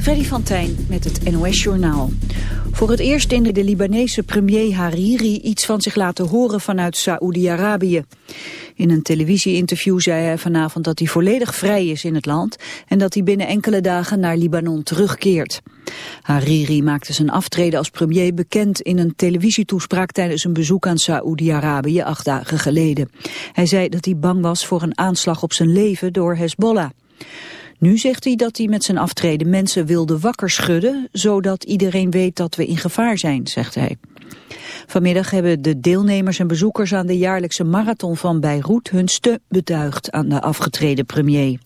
Freddy van Tijn met het NOS-journaal. Voor het eerst in de Libanese premier Hariri iets van zich laten horen vanuit Saoedi-Arabië. In een televisieinterview zei hij vanavond dat hij volledig vrij is in het land... en dat hij binnen enkele dagen naar Libanon terugkeert. Hariri maakte zijn aftreden als premier bekend in een televisietoespraak... tijdens een bezoek aan Saoedi-Arabië acht dagen geleden. Hij zei dat hij bang was voor een aanslag op zijn leven door Hezbollah. Nu zegt hij dat hij met zijn aftreden mensen wilde wakker schudden, zodat iedereen weet dat we in gevaar zijn, zegt hij. Vanmiddag hebben de deelnemers en bezoekers aan de jaarlijkse marathon van Beirut hun steun betuigd aan de afgetreden premier.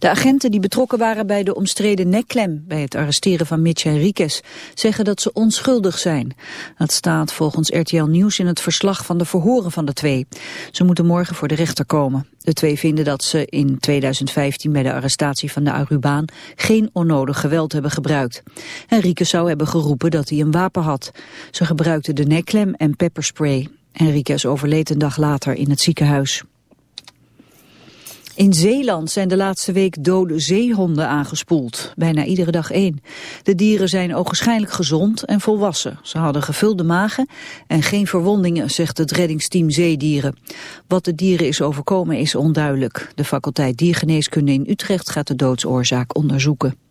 De agenten die betrokken waren bij de omstreden nekklem bij het arresteren van Mitch Henriquez zeggen dat ze onschuldig zijn. Dat staat volgens RTL Nieuws in het verslag van de verhoren van de twee. Ze moeten morgen voor de rechter komen. De twee vinden dat ze in 2015 bij de arrestatie van de Arubaan geen onnodig geweld hebben gebruikt. Henriquez zou hebben geroepen dat hij een wapen had. Ze gebruikten de nekklem en pepperspray. Henriquez overleed een dag later in het ziekenhuis. In Zeeland zijn de laatste week dode zeehonden aangespoeld. Bijna iedere dag één. De dieren zijn ogenschijnlijk gezond en volwassen. Ze hadden gevulde magen en geen verwondingen, zegt het reddingsteam Zeedieren. Wat de dieren is overkomen is onduidelijk. De faculteit Diergeneeskunde in Utrecht gaat de doodsoorzaak onderzoeken.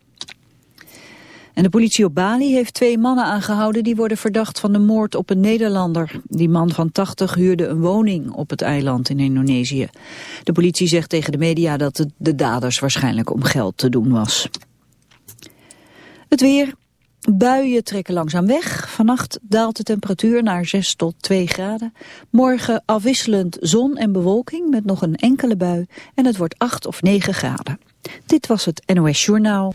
En de politie op Bali heeft twee mannen aangehouden die worden verdacht van de moord op een Nederlander. Die man van 80 huurde een woning op het eiland in Indonesië. De politie zegt tegen de media dat het de daders waarschijnlijk om geld te doen was. Het weer. Buien trekken langzaam weg. Vannacht daalt de temperatuur naar 6 tot 2 graden. Morgen afwisselend zon en bewolking met nog een enkele bui. En het wordt 8 of 9 graden. Dit was het NOS Journaal.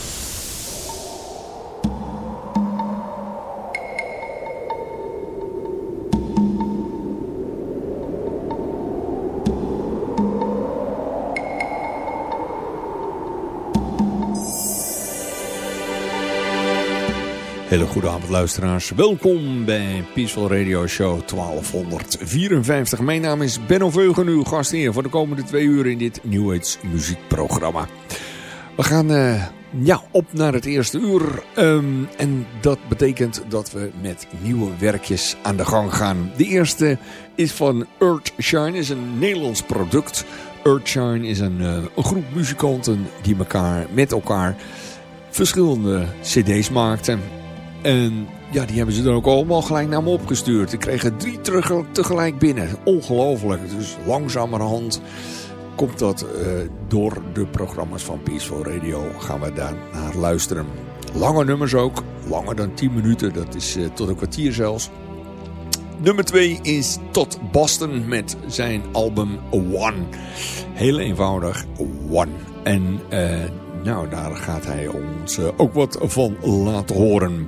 Hele goede avond luisteraars. Welkom bij Peaceful Radio Show 1254. Mijn naam is Benno Veugen, uw gastheer voor de komende twee uur in dit New Age muziekprogramma. We gaan uh, ja, op naar het eerste uur. Um, en dat betekent dat we met nieuwe werkjes aan de gang gaan. De eerste is van Earthshine, is een Nederlands product. Earthshine is een, uh, een groep muzikanten die elkaar met elkaar verschillende cd's maakten. En ja, die hebben ze dan ook allemaal gelijk naar me opgestuurd. Ik kreeg er drie terug, tegelijk binnen. Ongelooflijk. Dus langzamerhand komt dat uh, door de programma's van Peaceful Radio. Gaan we daar naar luisteren. Lange nummers ook. Langer dan 10 minuten. Dat is uh, tot een kwartier zelfs. Nummer 2 is Tot Boston met zijn album One. Heel eenvoudig, One. En uh, nou, daar gaat hij ons uh, ook wat van laten horen.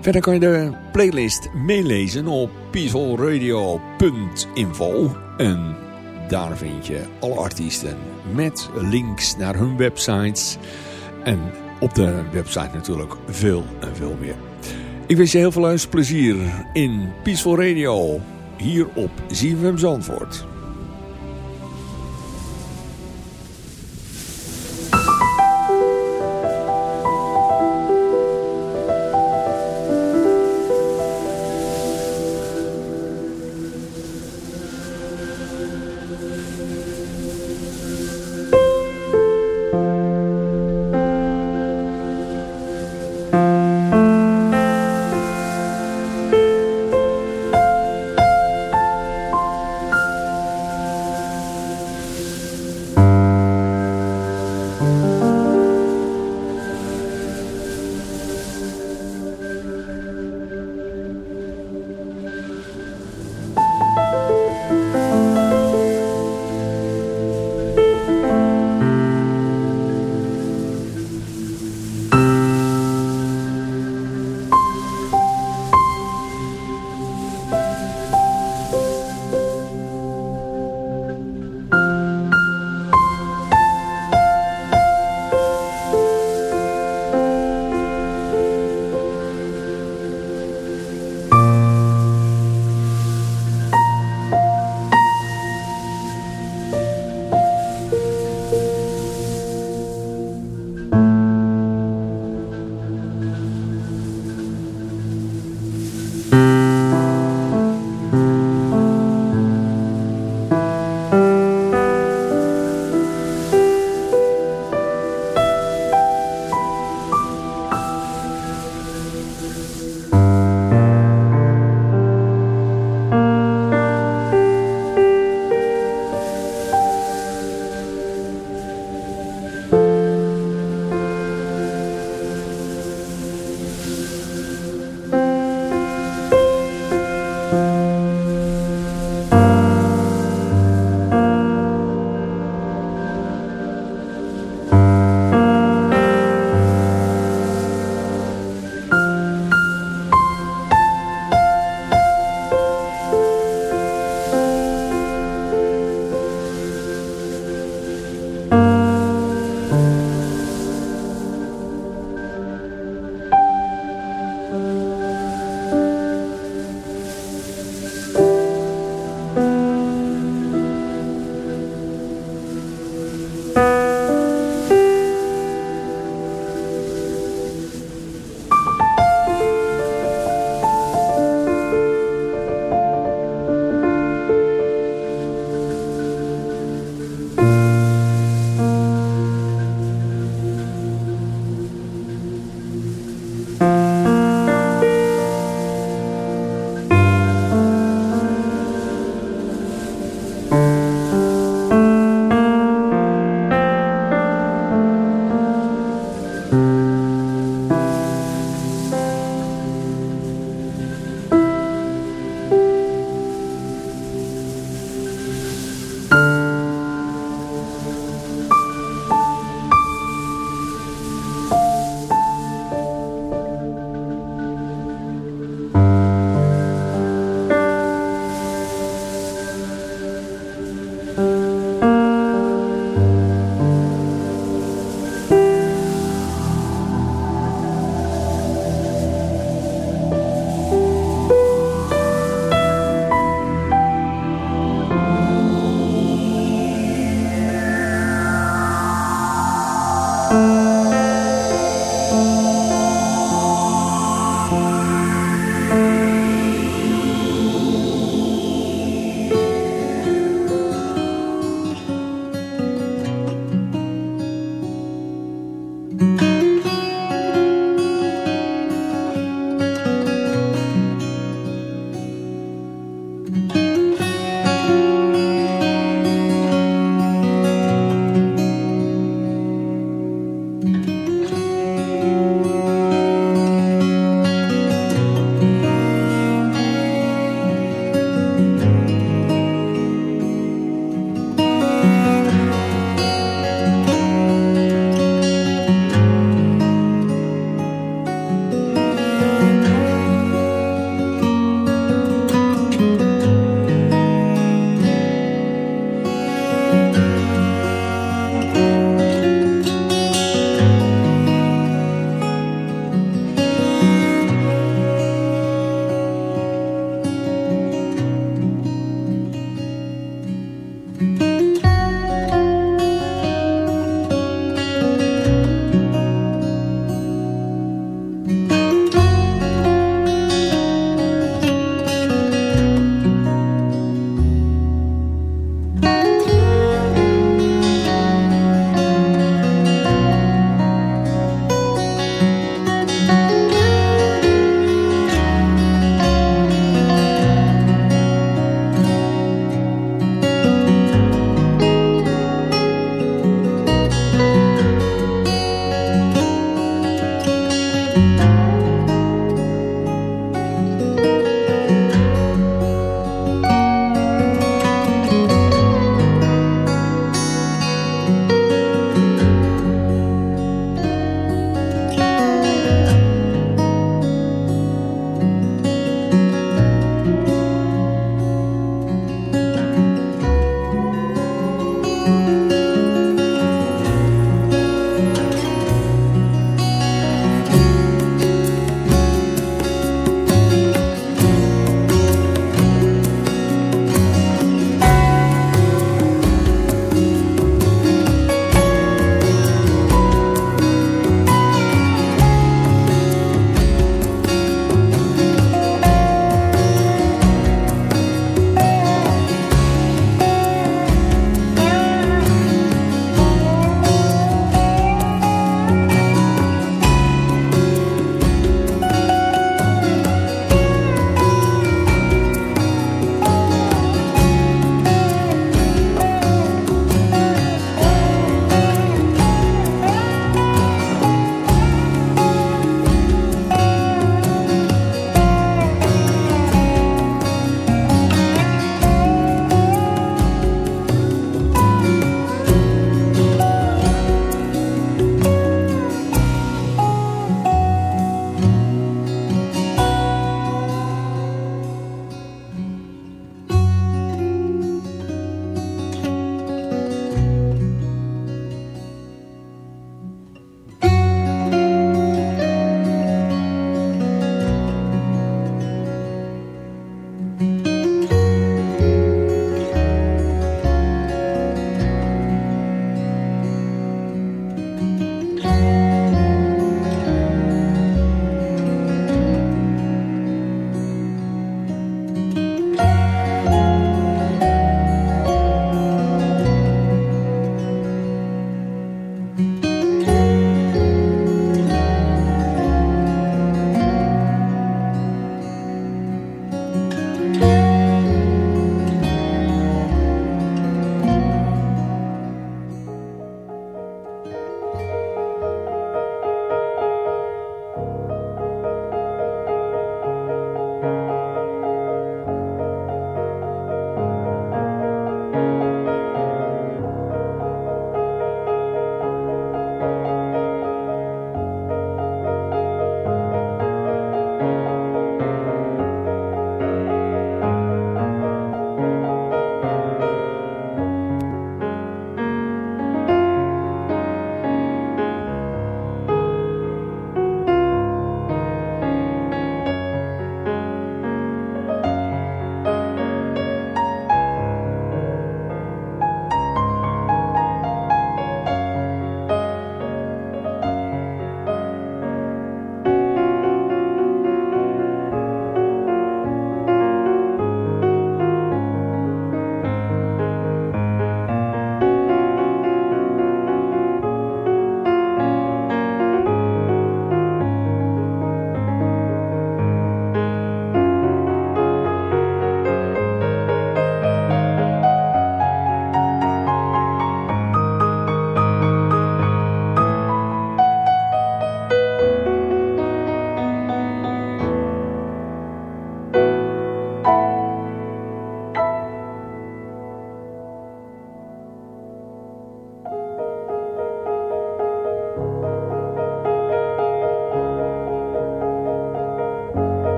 Verder kan je de playlist meelezen op peacefulradio.info. En daar vind je alle artiesten met links naar hun websites. En op de website natuurlijk veel en veel meer. Ik wens je heel veel luisterplezier in Peaceful Radio hier op ZFM Zandvoort.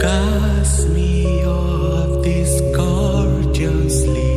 Cast me off this gorgeously.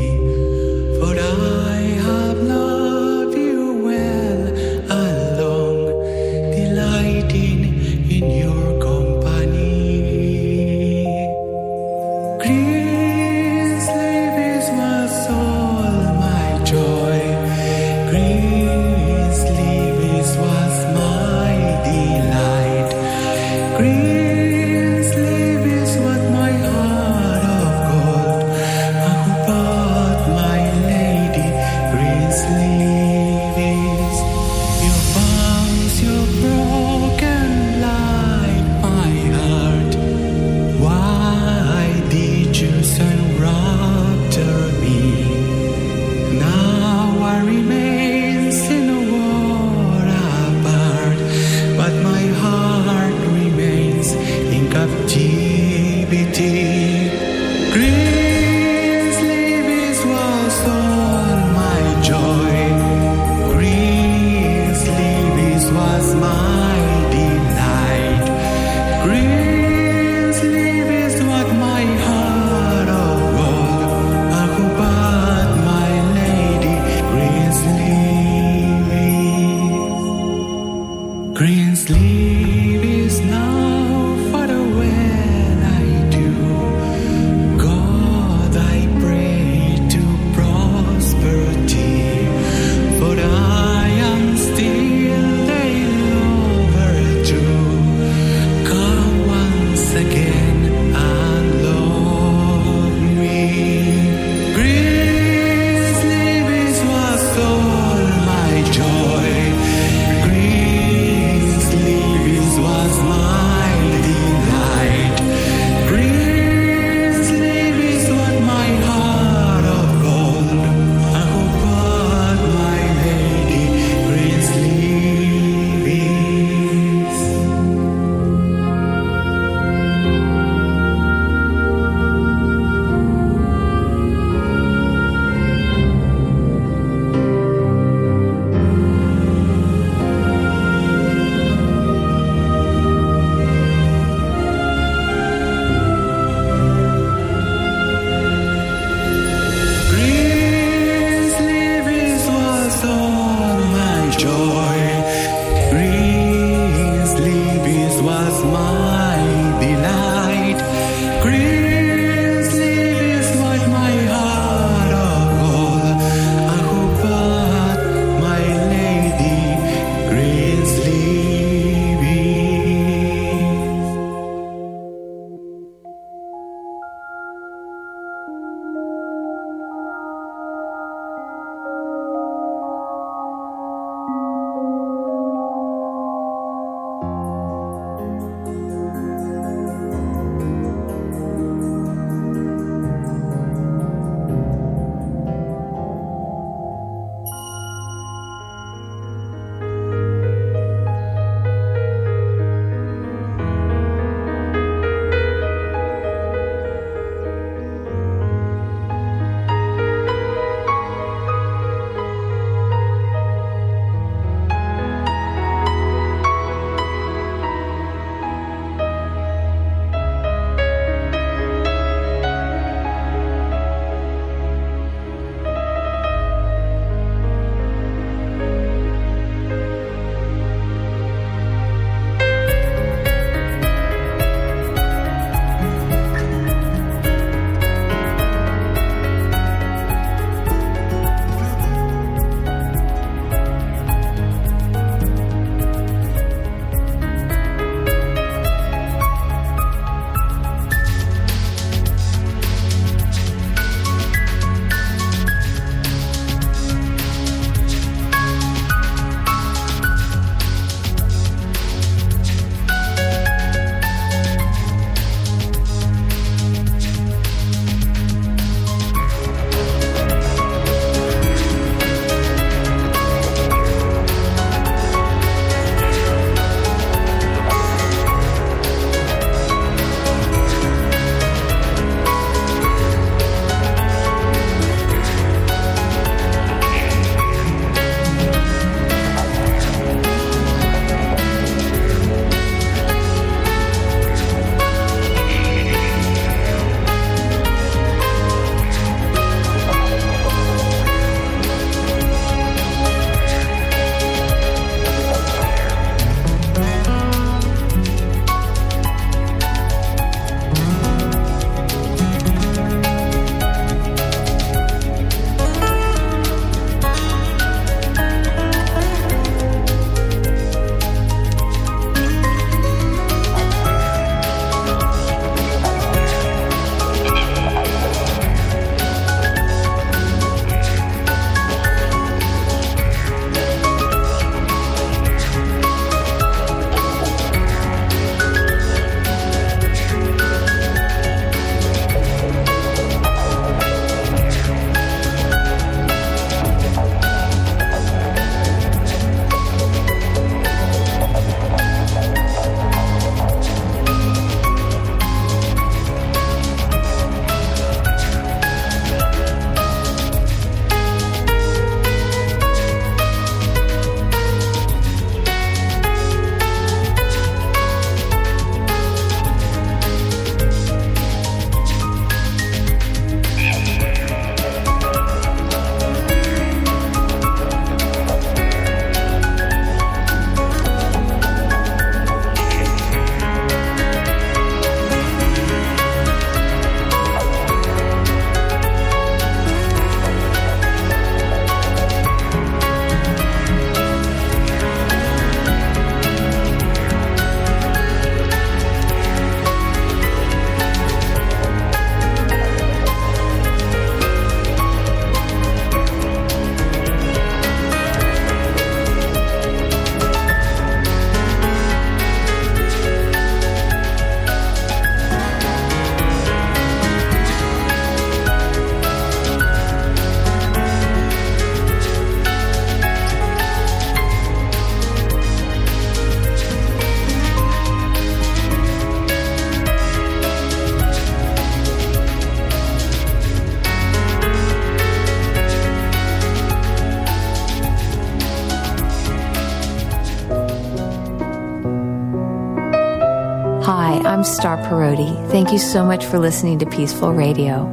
I'm Star Parodi. Thank you so much for listening to Peaceful Radio.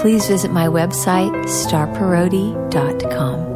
Please visit my website, starparodi.com.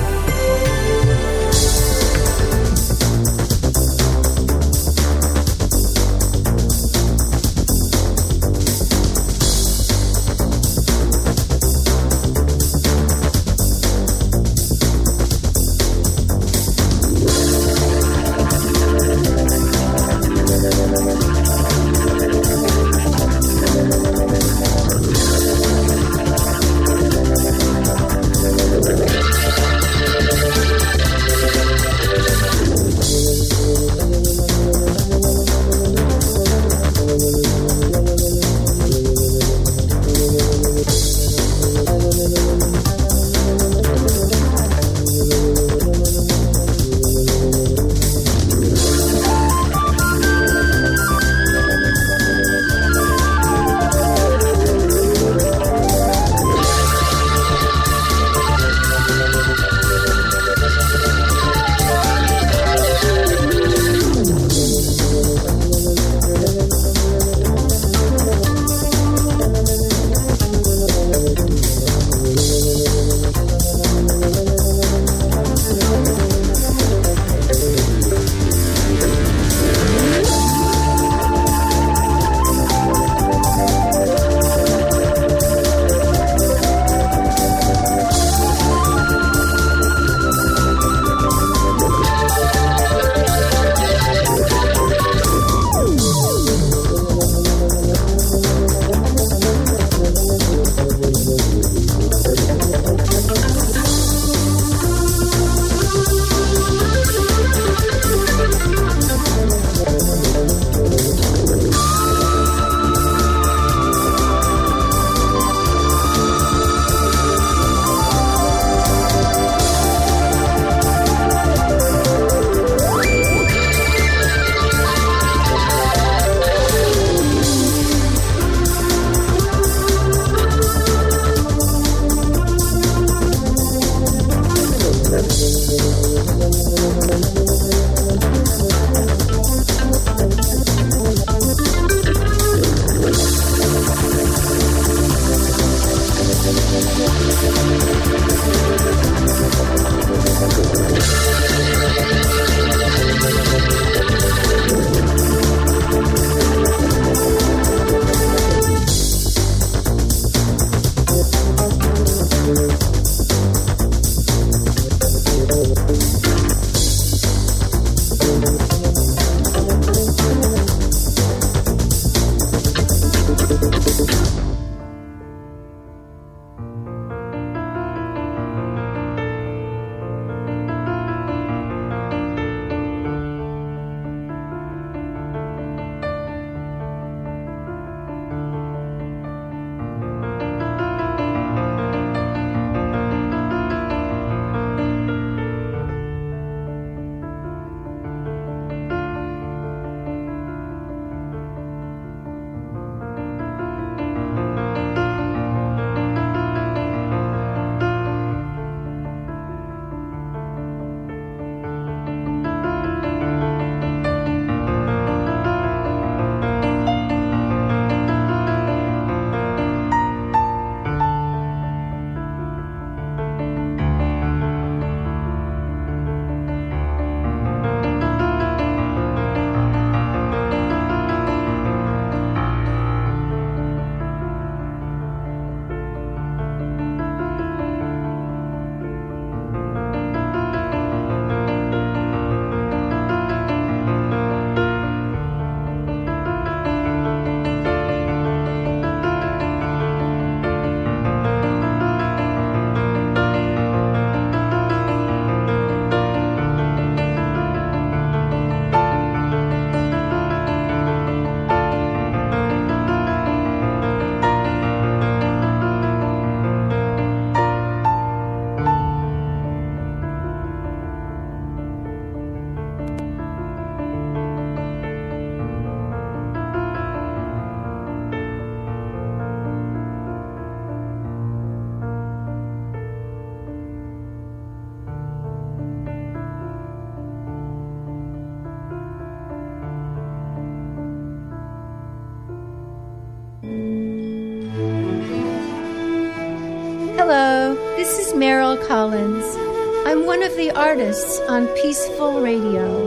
One of the artists on Peaceful Radio.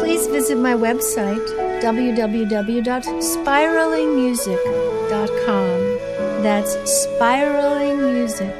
Please visit my website, www.spiralingmusic.com. That's spiralingmusic.com.